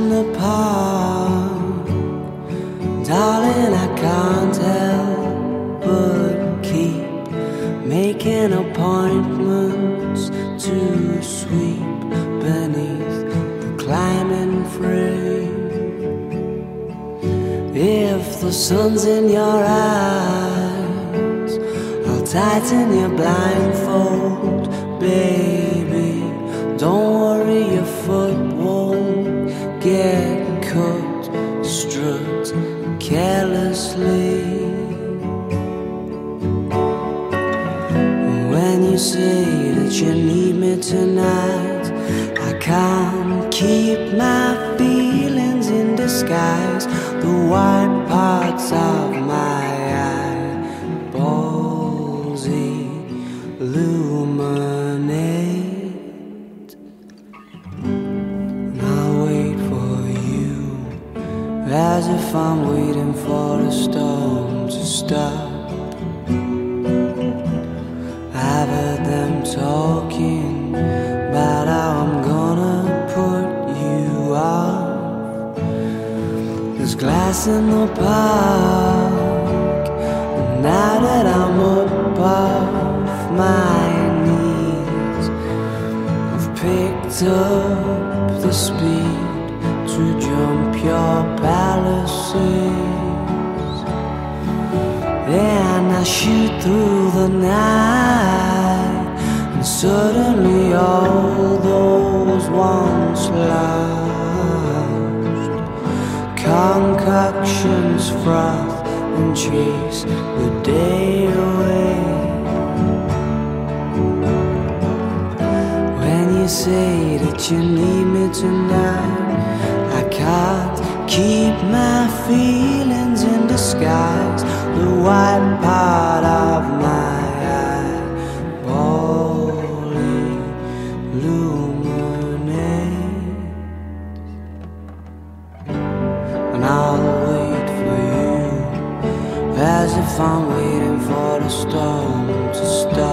in the park. Darling, I can't help but keep making appointments to sweep beneath the climbing frame. If the sun's in your eyes, I'll tighten your blindfold, baby. Don't worry, your foot won't get cut. Strut carelessly. When you say that you need me tonight, I can't keep my feelings in disguise. The white parts of my eyeballs illuminate. As if I'm waiting for a storm to stop. I've heard them talking about how I'm gonna put you off. There's glass in the park. And now that I'm up off my knees, I've picked up the speed to jump your palisades. And I shoot through the night, and suddenly all those once lost concoctions froth and chase the day away. When you say that you need me tonight, keep my feelings in disguise. The white part of my eyeball illuminates, and I'll wait for you as if I'm waiting for the storm to stop.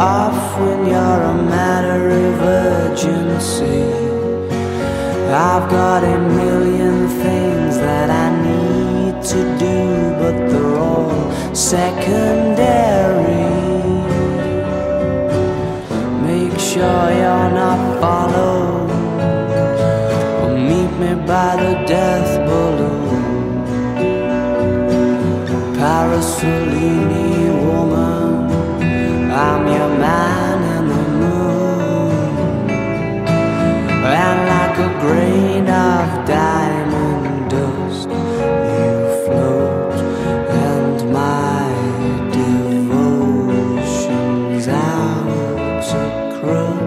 Off when you're a matter of urgency? I've got a million things that I need to do, but they're all secondary. Make sure you're not followed. Or meet me by the crow.